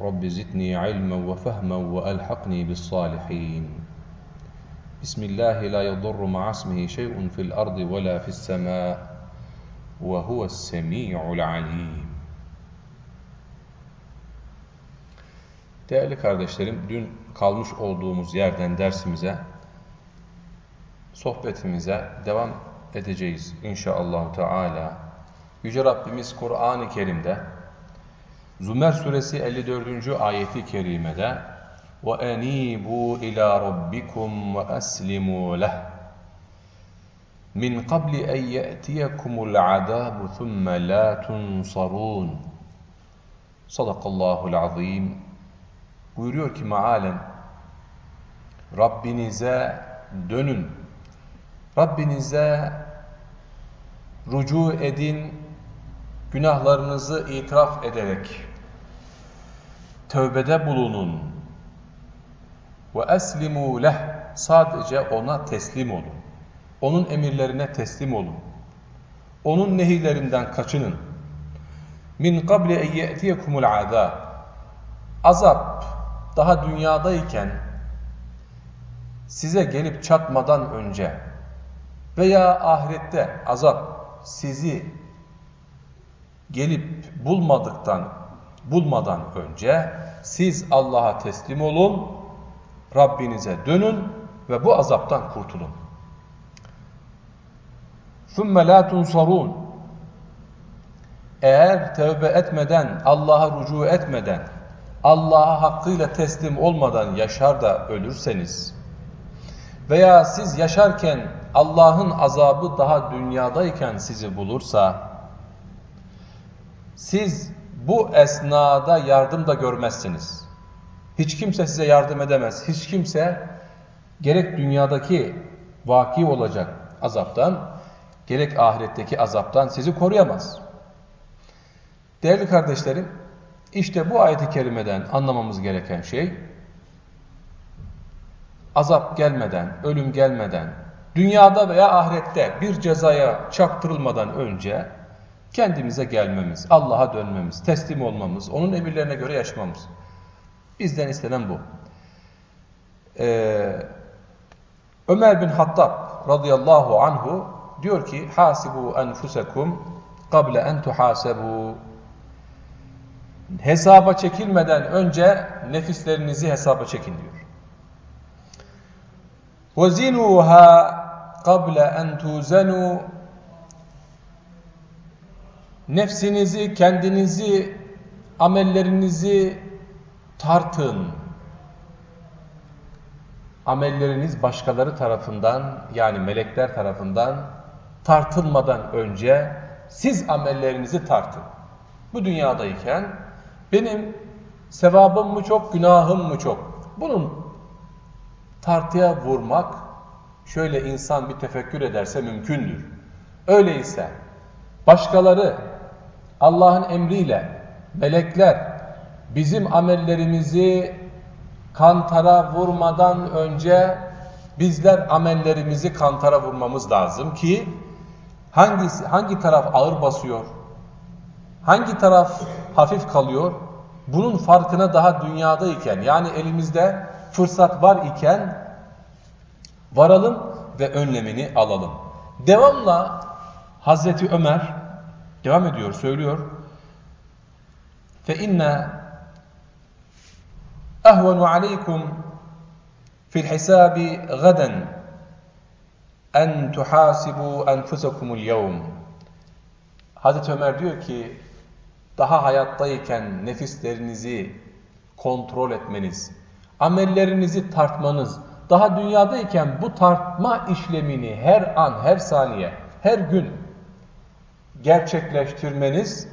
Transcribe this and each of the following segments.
Rabbi zidni ilmen ve fehmen ve elhakni bis salihin. Bismillahi la yadurru ma'asmihi şey'un fil ardi ve la fis sema ve huves semi'ul alim. Değerli kardeşlerim, dün kalmış olduğumuz yerden dersimize, sohbetimize devam edeceğiz inşallah Teala. Yüce Rabbimiz Kur'an-ı Kerim'de Zümer suresi 54. ayeti kerimede وَاَنِيبُوا اِلَى رَبِّكُمْ وَأَسْلِمُوا لَهُ مِنْ قَبْلِ اَنْ يَأْتِيَكُمُ الْعَذَابُ ثُمَّ لَا تُنْصَرُونَ Sadakallahul azim. Buyuruyor ki mealen Rabbinize dönün. Rabbinize rucu edin, günahlarınızı itiraf ederek tövbede bulunun. Ve eslimu leh sadece ona teslim olun. Onun emirlerine teslim olun. Onun nehirlerinden kaçının. Min qabli en ye'tiyekumul azab. Azap daha dünyadayken size gelip çatmadan önce veya ahirette azap sizi gelip bulmadıktan bulmadan önce siz Allah'a teslim olun, Rabbinize dönün ve bu azaptan kurtulun. ثُمَّ لَا تُنْصَرُونَ Eğer tövbe etmeden, Allah'a rücu etmeden, Allah'a hakkıyla teslim olmadan yaşar da ölürseniz veya siz yaşarken Allah'ın azabı daha dünyadayken sizi bulursa siz bu esnada yardım da görmezsiniz. Hiç kimse size yardım edemez. Hiç kimse gerek dünyadaki vaki olacak azaptan, gerek ahiretteki azaptan sizi koruyamaz. Değerli kardeşlerim, işte bu ayet-i kerimeden anlamamız gereken şey, azap gelmeden, ölüm gelmeden, dünyada veya ahirette bir cezaya çaktırılmadan önce kendimize gelmemiz, Allah'a dönmemiz, teslim olmamız, onun emirlerine göre yaşamamız. Bizden istenen bu. Ee, Ömer bin Hattab radıyallahu anhu diyor ki hasibu enfusekum kable en tuhasebu hesaba çekilmeden önce nefislerinizi hesaba çekin diyor. وَزِنُوهَا قَبْلَ اَنْ تُوزَنُوا Nefsinizi, kendinizi, amellerinizi tartın. Amelleriniz başkaları tarafından yani melekler tarafından tartılmadan önce siz amellerinizi tartın. Bu dünyadayken benim sevabım mı çok, günahım mı çok? Bunun tartıya vurmak şöyle insan bir tefekkür ederse mümkündür. Öyleyse başkaları Allah'ın emriyle melekler bizim amellerimizi kantara vurmadan önce bizler amellerimizi kantara vurmamız lazım ki hangisi hangi taraf ağır basıyor? Hangi taraf hafif kalıyor? Bunun farkına daha dünyadayken yani elimizde fırsat var iken varalım ve önlemini alalım. Devamla Hazreti Ömer devam ediyor, söylüyor. Fe inne ehvenu aleykum fil hisabi gaden en tuhasibu enfusakumul yevm. Hazreti Ömer diyor ki daha hayattayken nefislerinizi kontrol etmeniz, amellerinizi tartmanız, daha dünyadayken bu tartma işlemini her an, her saniye, her gün gerçekleştirmeniz,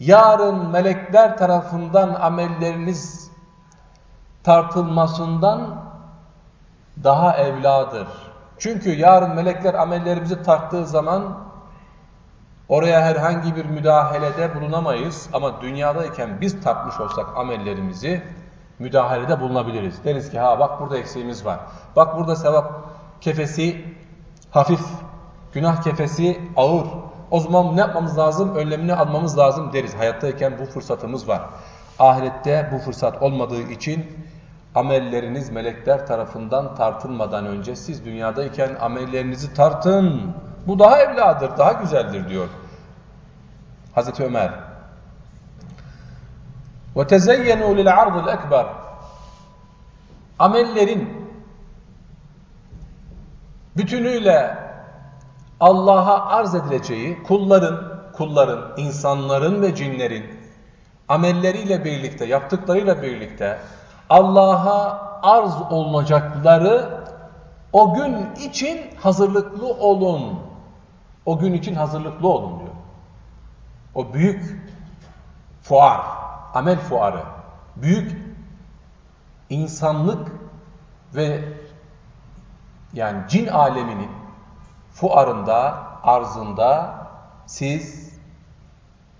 yarın melekler tarafından amelleriniz tartılmasından daha evladır. Çünkü yarın melekler amellerimizi tarttığı zaman oraya herhangi bir müdahalede bulunamayız. Ama dünyadayken biz tartmış olsak amellerimizi müdahalede bulunabiliriz. Deriz ki ha bak burada eksiğimiz var. Bak burada sevap kefesi hafif, günah kefesi ağır. O zaman ne yapmamız lazım? Önlemini almamız lazım deriz. Hayattayken bu fırsatımız var. Ahirette bu fırsat olmadığı için amelleriniz melekler tarafından tartılmadan önce siz dünyadayken amellerinizi tartın. Bu daha evladır, daha güzeldir diyor Hazreti Ömer. وَتَزَيَّنُوا لِلْعَرْضِ الْاَكْبَرِ Amellerin bütünüyle Allah'a arz edileceği kulların, kulların, insanların ve cinlerin amelleriyle birlikte, yaptıklarıyla birlikte Allah'a arz olunacakları o gün için hazırlıklı olun. O gün için hazırlıklı olun diyor. O büyük fuar, amel fuarı, büyük insanlık ve yani cin aleminin fuarında, arzında siz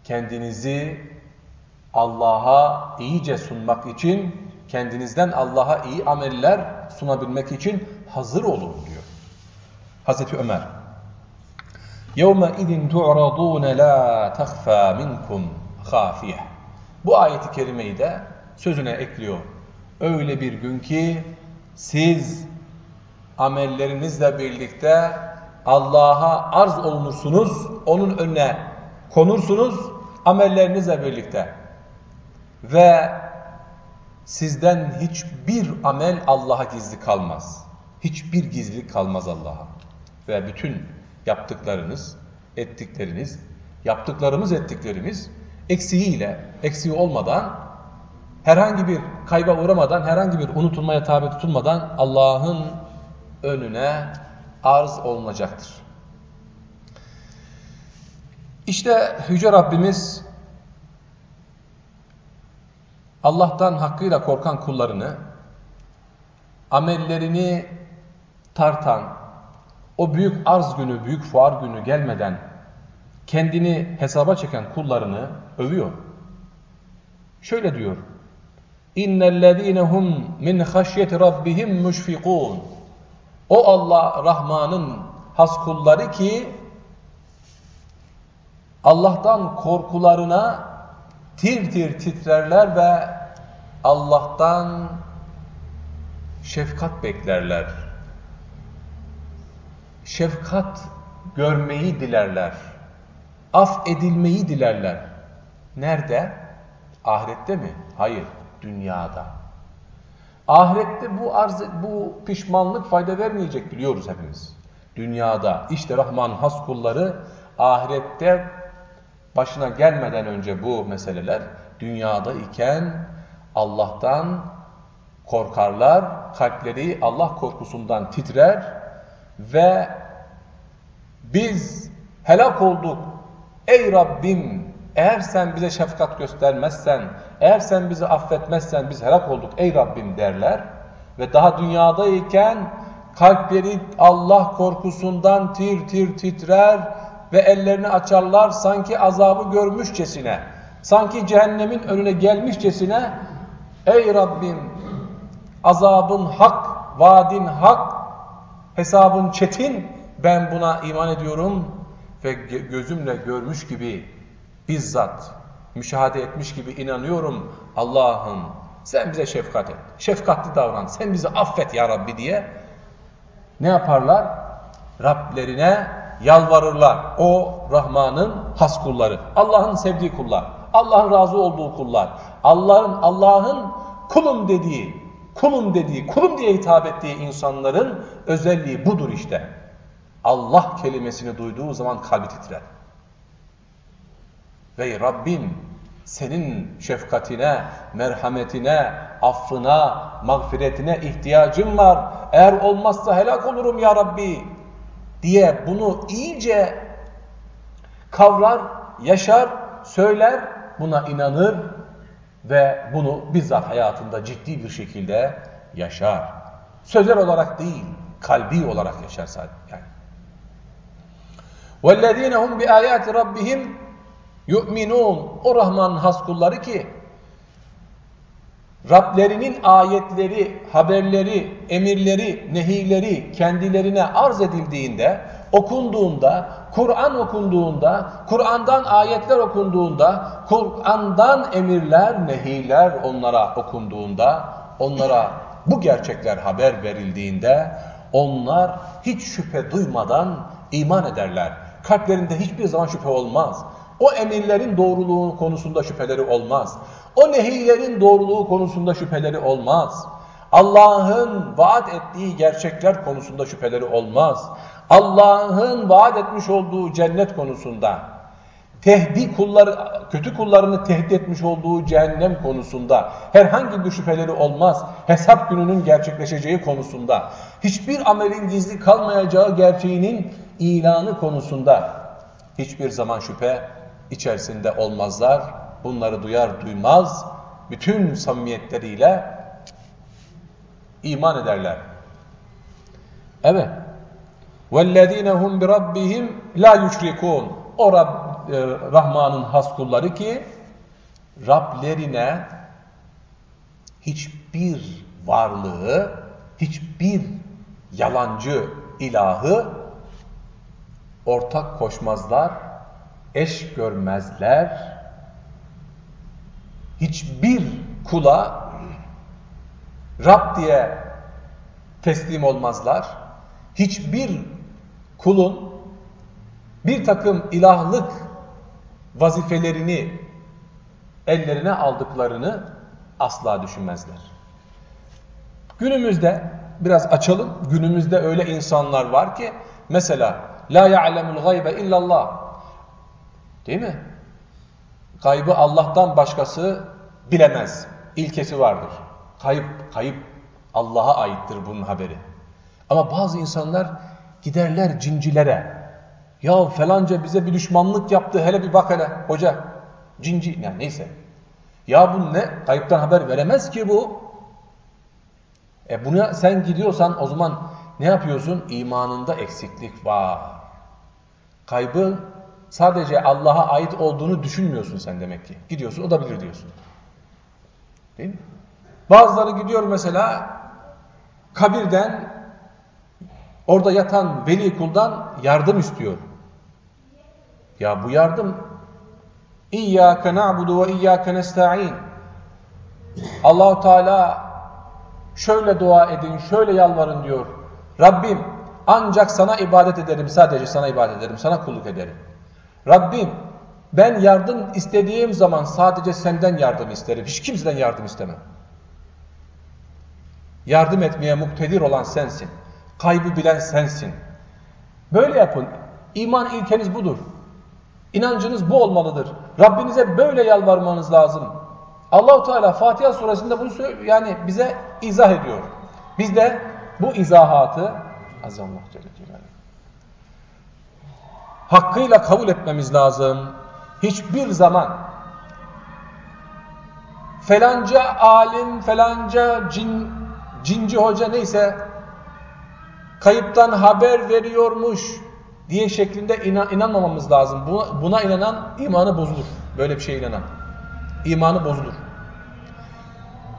kendinizi Allah'a iyice sunmak için kendinizden Allah'a iyi ameller sunabilmek için hazır olun diyor. Hazreti Ömer. يَوْمَ اِذٍ تُعْرَضُونَ لَا تَخْفَى مِنْكُمْ خَافِيَةً Bu ayeti kerimeyi de sözüne ekliyor. Öyle bir gün ki siz amellerinizle birlikte Allah'a arz olunursunuz, onun önüne konursunuz amellerinizle birlikte. Ve sizden hiçbir amel Allah'a gizli kalmaz. Hiçbir gizlilik kalmaz Allah'a. Ve bütün yaptıklarınız, ettikleriniz, yaptıklarımız ettiklerimiz eksiğiyle, eksiği olmadan, herhangi bir kayba uğramadan, herhangi bir unutulmaya tabi tutulmadan Allah'ın önüne arz olunacaktır. İşte Yüce Rabbimiz Allah'tan hakkıyla korkan kullarını, amellerini tartan, o büyük arz günü, büyük fuar günü gelmeden kendini hesaba çeken kullarını övüyor. Şöyle diyor. İnnellezîne hum min haşyeti rabbihim müşfikûn. O Allah Rahman'ın has kulları ki Allah'tan korkularına tir tir titrerler ve Allah'tan şefkat beklerler. Şefkat görmeyi dilerler. Af edilmeyi dilerler. Nerede? Ahirette mi? Hayır, dünyada. Ahirette bu arz, bu pişmanlık fayda vermeyecek biliyoruz hepimiz. Dünyada işte Rahman has kulları ahirette başına gelmeden önce bu meseleler dünyada iken Allah'tan korkarlar, kalpleri Allah korkusundan titrer ve biz helak olduk ey Rabbim eğer sen bize şefkat göstermezsen, eğer sen bizi affetmezsen biz helak olduk ey Rabbim derler. Ve daha dünyadayken kalpleri Allah korkusundan tir tir titrer ve ellerini açarlar sanki azabı görmüşçesine, sanki cehennemin önüne gelmişçesine ey Rabbim azabın hak, vaadin hak, hesabın çetin ben buna iman ediyorum ve gözümle görmüş gibi bizzat müşahede etmiş gibi inanıyorum Allah'ım sen bize şefkat et, şefkatli davran, sen bizi affet ya Rabbi diye ne yaparlar? Rablerine yalvarırlar. O Rahman'ın has kulları. Allah'ın sevdiği kullar. Allah'ın razı olduğu kullar. Allah'ın Allah'ın kulum dediği, kulum dediği, kulum diye hitap ettiği insanların özelliği budur işte. Allah kelimesini duyduğu zaman kalbi titrer. Ve Rabbim senin şefkatine, merhametine, affına, mağfiretine ihtiyacım var. Eğer olmazsa helak olurum ya Rabbi diye bunu iyice kavrar, yaşar, söyler, buna inanır Ve bunu bizzat hayatında ciddi bir şekilde yaşar. Sözel olarak değil, kalbi olarak yaşar sadece. Yani. وَالَّذ۪ينَ هُمْ بِآيَاتِ رَبِّهِمْ Yu'minun o Rahman'ın has kulları ki Rablerinin ayetleri, haberleri, emirleri, nehirleri kendilerine arz edildiğinde, okunduğunda, Kur'an okunduğunda, Kur'an'dan ayetler okunduğunda, Kur'an'dan emirler, nehirler onlara okunduğunda, onlara bu gerçekler haber verildiğinde, onlar hiç şüphe duymadan iman ederler. Kalplerinde hiçbir zaman şüphe olmaz. O emirlerin doğruluğu konusunda şüpheleri olmaz. O nehirlerin doğruluğu konusunda şüpheleri olmaz. Allah'ın vaat ettiği gerçekler konusunda şüpheleri olmaz. Allah'ın vaat etmiş olduğu cennet konusunda, tehdit kulları, kötü kullarını tehdit etmiş olduğu cehennem konusunda herhangi bir şüpheleri olmaz. Hesap gününün gerçekleşeceği konusunda, hiçbir amelin gizli kalmayacağı gerçeğinin ilanı konusunda hiçbir zaman şüphe içerisinde olmazlar. Bunları duyar duymaz bütün samimiyetleriyle iman ederler. Evet. وَالَّذ۪ينَ هُمْ بِرَبِّهِمْ لَا يُشْرِكُونَ O Rab, e, Rahman'ın has kulları ki Rablerine hiçbir varlığı, hiçbir yalancı ilahı ortak koşmazlar, eş görmezler, hiçbir kula Rab diye teslim olmazlar. Hiçbir kulun bir takım ilahlık vazifelerini ellerine aldıklarını asla düşünmezler. Günümüzde biraz açalım. Günümüzde öyle insanlar var ki mesela la ya'lemul gaybe illallah. Değil mi? Kaybı Allah'tan başkası bilemez. İlkesi vardır. Kayıp, kayıp Allah'a aittir bunun haberi. Ama bazı insanlar giderler cincilere. Ya falanca bize bir düşmanlık yaptı hele bir bak hele hoca. Cinci yani neyse. Ya bu ne? Kayıptan haber veremez ki bu. E buna sen gidiyorsan o zaman ne yapıyorsun? İmanında eksiklik var. Kaybın sadece Allah'a ait olduğunu düşünmüyorsun sen demek ki. Gidiyorsun o da bilir diyorsun. Değil mi? Bazıları gidiyor mesela kabirden orada yatan veli kuldan yardım istiyor. Ya bu yardım İyyâke na'budu ve iyyâke nesta'in Allahu Teala şöyle dua edin, şöyle yalvarın diyor. Rabbim ancak sana ibadet ederim, sadece sana ibadet ederim, sana kulluk ederim. Rabbim ben yardım istediğim zaman sadece senden yardım isterim. Hiç kimseden yardım istemem. Yardım etmeye muktedir olan sensin. Kaybı bilen sensin. Böyle yapın. İman ilkeniz budur. İnancınız bu olmalıdır. Rabbinize böyle yalvarmanız lazım. Allahu Teala Fatiha suresinde bunu yani bize izah ediyor. Biz de bu izahatı azallah Celle hakkıyla kabul etmemiz lazım. Hiçbir zaman felanca alim, felanca cin, cinci hoca neyse kayıptan haber veriyormuş diye şeklinde inan, inanmamamız lazım. Buna, buna inanan imanı bozulur. Böyle bir şeye inanan. İmanı bozulur.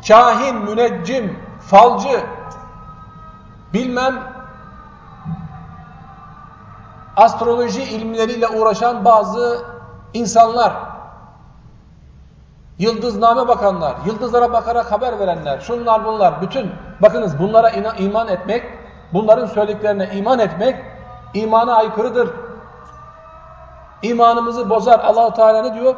Kahin, müneccim, falcı, bilmem astroloji ilimleriyle uğraşan bazı insanlar, yıldızname bakanlar, yıldızlara bakarak haber verenler, şunlar bunlar, bütün bakınız bunlara iman etmek, bunların söylediklerine iman etmek imana aykırıdır. İmanımızı bozar. Allahu Teala ne diyor?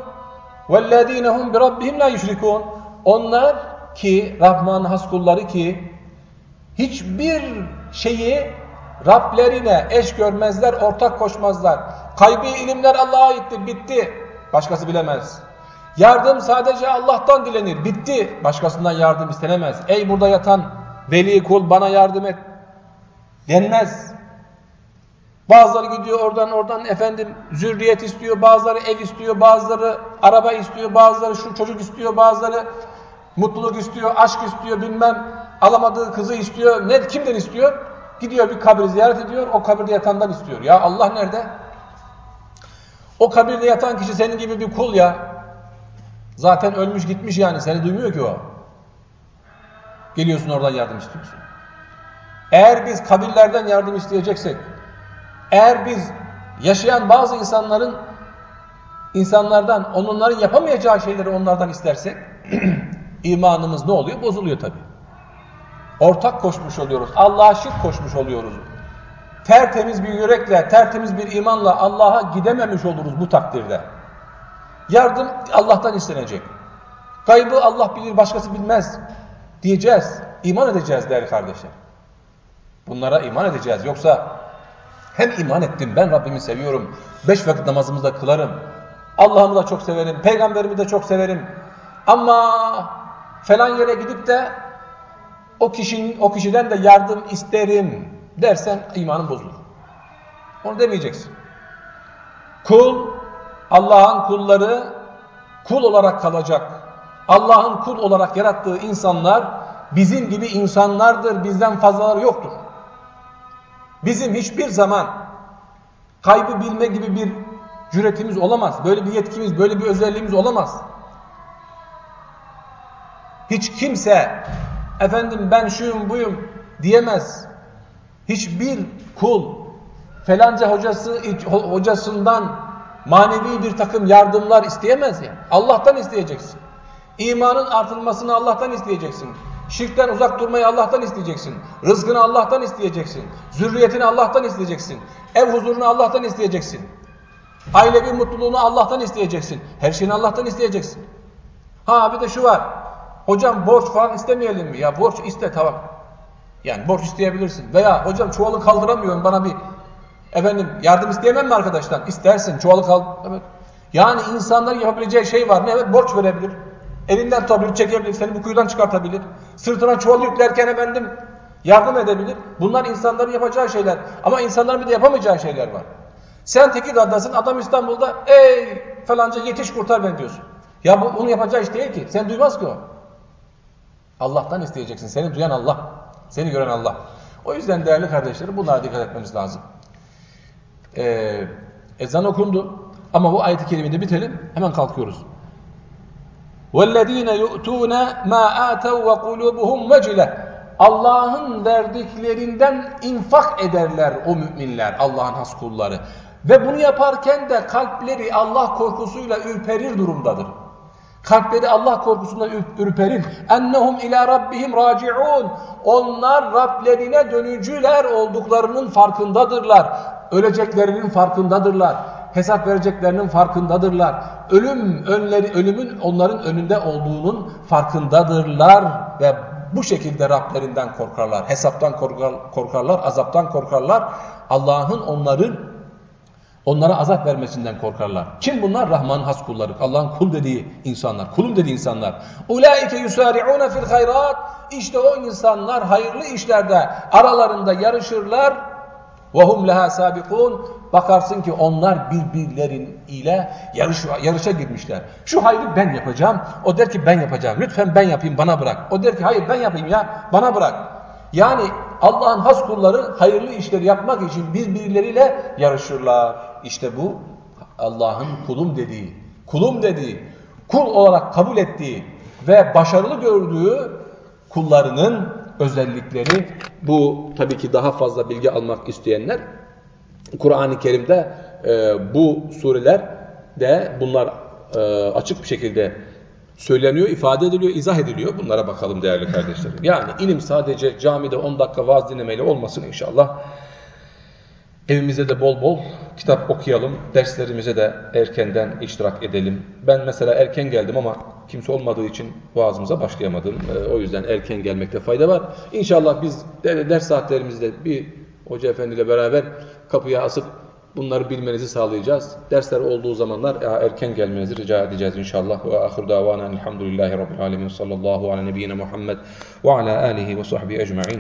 وَالَّذ۪ينَ هُمْ بِرَبِّهِمْ لَا يُشْرِكُونَ Onlar ki Rahman has kulları ki hiçbir şeyi Rablerine eş görmezler, ortak koşmazlar. Kaybi ilimler Allah'a aittir, bitti. Başkası bilemez. Yardım sadece Allah'tan dilenir, bitti. Başkasından yardım istenemez. Ey burada yatan veli kul bana yardım et denmez. Bazıları gidiyor oradan oradan efendim zürriyet istiyor, bazıları ev istiyor, bazıları araba istiyor, bazıları şu çocuk istiyor, bazıları mutluluk istiyor, aşk istiyor, bilmem alamadığı kızı istiyor. Ne kimden istiyor? Gidiyor bir kabri ziyaret ediyor, o kabirde yatandan istiyor. Ya Allah nerede? O kabirde yatan kişi senin gibi bir kul ya. Zaten ölmüş gitmiş yani seni duymuyor ki o. Geliyorsun oradan yardım istiyorsun. Eğer biz kabirlerden yardım isteyeceksek, eğer biz yaşayan bazı insanların insanlardan onların yapamayacağı şeyleri onlardan istersek imanımız ne oluyor? Bozuluyor tabi. Ortak koşmuş oluyoruz. Allah'a şirk koşmuş oluyoruz. Tertemiz bir yürekle, tertemiz bir imanla Allah'a gidememiş oluruz bu takdirde. Yardım Allah'tan istenecek. Kaybı Allah bilir, başkası bilmez diyeceğiz. İman edeceğiz değerli kardeşler. Bunlara iman edeceğiz. Yoksa hem iman ettim, ben Rabbimi seviyorum. Beş vakit namazımı da kılarım. Allah'ımı da çok severim, peygamberimi de çok severim. Ama falan yere gidip de o kişinin o kişiden de yardım isterim dersen imanın bozulur. Onu demeyeceksin. Kul Allah'ın kulları kul olarak kalacak. Allah'ın kul olarak yarattığı insanlar bizim gibi insanlardır. Bizden fazlaları yoktur. Bizim hiçbir zaman kaybı bilme gibi bir cüretimiz olamaz. Böyle bir yetkimiz, böyle bir özelliğimiz olamaz. Hiç kimse efendim ben şuyum buyum diyemez. Hiçbir kul felanca hocası hocasından manevi bir takım yardımlar isteyemez ya. Allah'tan isteyeceksin. İmanın artılmasını Allah'tan isteyeceksin. Şirkten uzak durmayı Allah'tan isteyeceksin. Rızkını Allah'tan isteyeceksin. Zürriyetini Allah'tan isteyeceksin. Ev huzurunu Allah'tan isteyeceksin. Ailevi mutluluğunu Allah'tan isteyeceksin. Her şeyini Allah'tan isteyeceksin. Ha bir de şu var. Hocam borç falan istemeyelim mi? Ya borç iste tamam. Yani borç isteyebilirsin. Veya hocam çuvalı kaldıramıyorum bana bir efendim yardım isteyemem mi arkadaştan? İstersin çuvalı kaldır. Evet. Yani insanların yapabileceği şey var. Ne? Evet borç verebilir. Elinden tutabilir, çekebilir, seni bu kuyudan çıkartabilir. Sırtına çuval yüklerken efendim yardım edebilir. Bunlar insanların yapacağı şeyler. Ama insanların bir de yapamayacağı şeyler var. Sen Tekirdağ'dasın, adam İstanbul'da ey falanca yetiş kurtar ben diyorsun. Ya bu onu yapacağı iş değil ki. Sen duymaz ki o. Allah'tan isteyeceksin. Seni duyan Allah. Seni gören Allah. O yüzden değerli kardeşlerim bunlara dikkat etmemiz lazım. Ee, ezan okundu. Ama bu ayet-i kerimede bitelim. Hemen kalkıyoruz. وَالَّذ۪ينَ يُؤْتُونَ مَا آتَوْا وَقُلُوبُهُمْ وَجِلَةً Allah'ın verdiklerinden infak ederler o müminler, Allah'ın has kulları. Ve bunu yaparken de kalpleri Allah korkusuyla ürperir durumdadır. Kalpleri Allah korkusundan ürperir. Ennehum ila rabbihim raciun. Onlar Rablerine dönücüler olduklarının farkındadırlar. Öleceklerinin farkındadırlar hesap vereceklerinin farkındadırlar. Ölüm önleri ölümün onların önünde olduğunun farkındadırlar ve bu şekilde Rablerinden korkarlar. Hesaptan korkar, korkarlar, azaptan korkarlar. Allah'ın onların Onlara azap vermesinden korkarlar. Kim bunlar? Rahman'ın has kulları. Allah'ın kul dediği insanlar, kulum dediği insanlar. Ulaike yusari'une fil hayrat. İşte o insanlar hayırlı işlerde aralarında yarışırlar. Ve hum leha sabikun. Bakarsın ki onlar birbirlerin ile yarış, yarışa girmişler. Şu hayrı ben yapacağım. O der ki ben yapacağım. Lütfen ben yapayım bana bırak. O der ki hayır ben yapayım ya bana bırak. Yani Allah'ın has kulları hayırlı işleri yapmak için birbirleriyle yarışırlar. İşte bu Allah'ın kulum dediği, kulum dediği, kul olarak kabul ettiği ve başarılı gördüğü kullarının özellikleri bu tabii ki daha fazla bilgi almak isteyenler Kur'an-ı Kerim'de e, bu sureler de bunlar e, açık bir şekilde söyleniyor, ifade ediliyor, izah ediliyor. Bunlara bakalım değerli kardeşlerim. Yani ilim sadece camide 10 dakika vaaz dinlemeyle olmasın inşallah. Evimizde de bol bol kitap okuyalım, derslerimize de erkenden iştirak edelim. Ben mesela erken geldim ama kimse olmadığı için vaazımıza başlayamadım. E, o yüzden erken gelmekte fayda var. İnşallah biz ders saatlerimizde bir hoca efendiyle beraber kapıya asıp bunları bilmenizi sağlayacağız. Dersler olduğu zamanlar erken gelmenizi rica edeceğiz inşallah. Ve ahir davana elhamdülillahi rabbil alemin sallallahu ala nebiyyina Muhammed ve ala alihi ve sahbihi ecma'in.